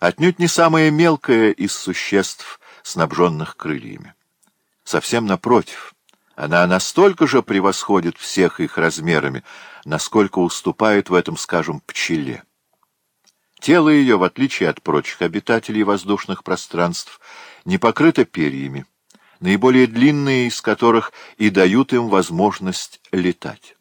отнюдь не самое мелкое из существ, снабженных крыльями. Совсем напротив, она настолько же превосходит всех их размерами, насколько уступает в этом, скажем, пчеле. Тело ее, в отличие от прочих обитателей воздушных пространств, не покрыто перьями, наиболее длинные из которых и дают им возможность летать.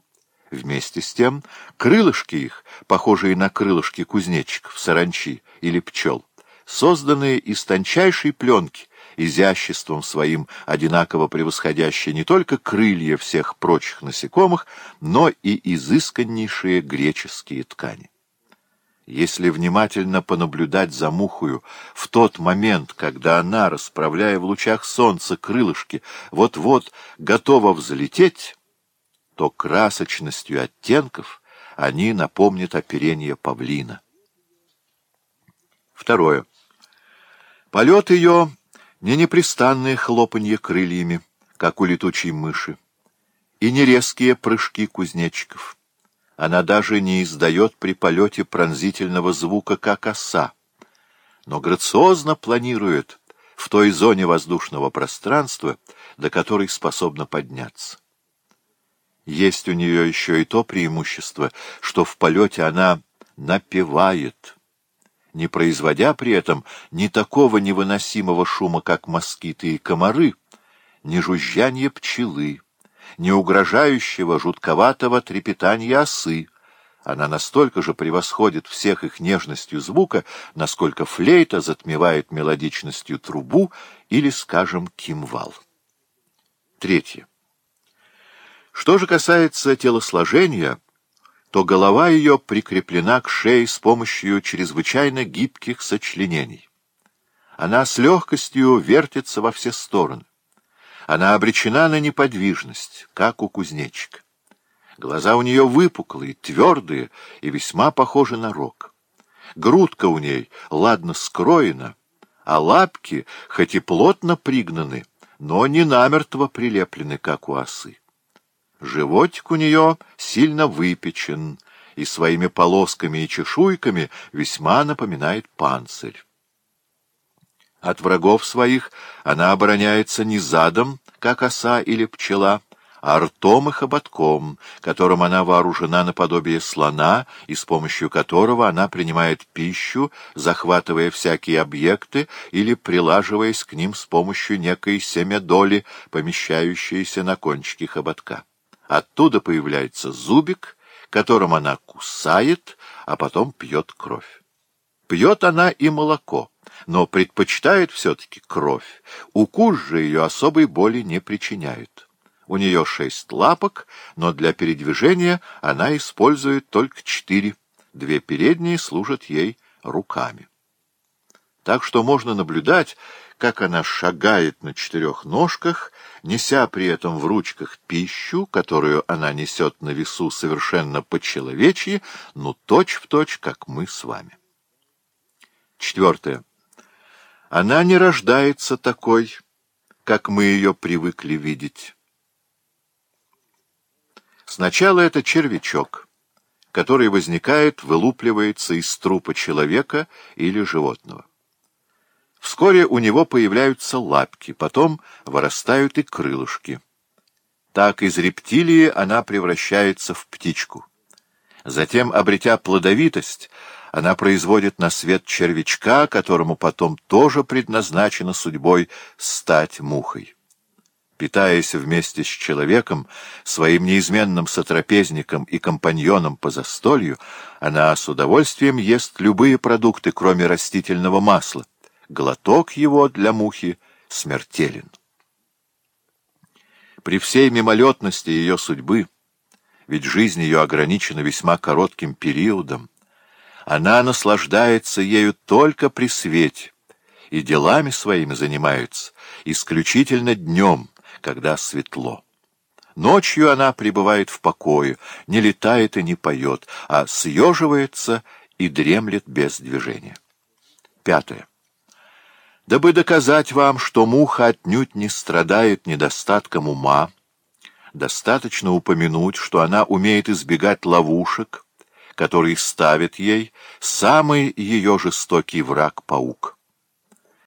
Вместе с тем крылышки их, похожие на крылышки кузнечиков, саранчи или пчел, созданные из тончайшей пленки, изяществом своим одинаково превосходящие не только крылья всех прочих насекомых, но и изысканнейшие греческие ткани. Если внимательно понаблюдать за мухою в тот момент, когда она, расправляя в лучах солнца крылышки, вот-вот готова взлететь, то красочностью оттенков они напомнят оперение павлина. Второе. Полет ее не непрестанное хлопанье крыльями, как у летучей мыши, и не резкие прыжки кузнечиков. Она даже не издает при полете пронзительного звука, как оса, но грациозно планирует в той зоне воздушного пространства, до которой способна подняться. Есть у нее еще и то преимущество, что в полете она напевает, не производя при этом ни такого невыносимого шума, как москиты и комары, ни жужжание пчелы, ни угрожающего жутковатого трепетания осы. Она настолько же превосходит всех их нежностью звука, насколько флейта затмевает мелодичностью трубу или, скажем, кимвал. Третье. Что же касается телосложения, то голова ее прикреплена к шее с помощью чрезвычайно гибких сочленений. Она с легкостью вертится во все стороны. Она обречена на неподвижность, как у кузнечика. Глаза у нее выпуклые, твердые и весьма похожи на рог. Грудка у ней ладно скроена, а лапки, хоть и плотно пригнаны, но не намертво прилеплены, как у осы. Животик у нее сильно выпечен и своими полосками и чешуйками весьма напоминает панцирь. От врагов своих она обороняется не задом, как оса или пчела, а ртом и хоботком, которым она вооружена наподобие слона и с помощью которого она принимает пищу, захватывая всякие объекты или прилаживаясь к ним с помощью некой семядоли, помещающейся на кончике хоботка. Оттуда появляется зубик, которым она кусает, а потом пьет кровь. Пьет она и молоко, но предпочитает все-таки кровь. Укус же ее особой боли не причиняет. У нее шесть лапок, но для передвижения она использует только четыре. Две передние служат ей руками. Так что можно наблюдать, как она шагает на четырех ножках, неся при этом в ручках пищу, которую она несет на весу совершенно по-человечьи, но точь-в-точь, точь, как мы с вами. Четвертое. Она не рождается такой, как мы ее привыкли видеть. Сначала это червячок, который возникает, вылупливается из трупа человека или животного. Вскоре у него появляются лапки, потом вырастают и крылышки. Так из рептилии она превращается в птичку. Затем, обретя плодовитость, она производит на свет червячка, которому потом тоже предназначено судьбой стать мухой. Питаясь вместе с человеком, своим неизменным сотрапезником и компаньоном по застолью, она с удовольствием ест любые продукты, кроме растительного масла глоток его для мухи смертелен. При всей мимолетности ее судьбы, ведь жизнь ее ограничена весьма коротким периодом, она наслаждается ею только при свете, и делами своими занимается исключительно днем, когда светло. Ночью она пребывает в покое, не летает и не поет, а съеживается и дремлет без движения. Пятое дабы доказать вам, что муха отнюдь не страдает недостатком ума, достаточно упомянуть, что она умеет избегать ловушек, которые ставит ей самый ее жестокий враг-паук.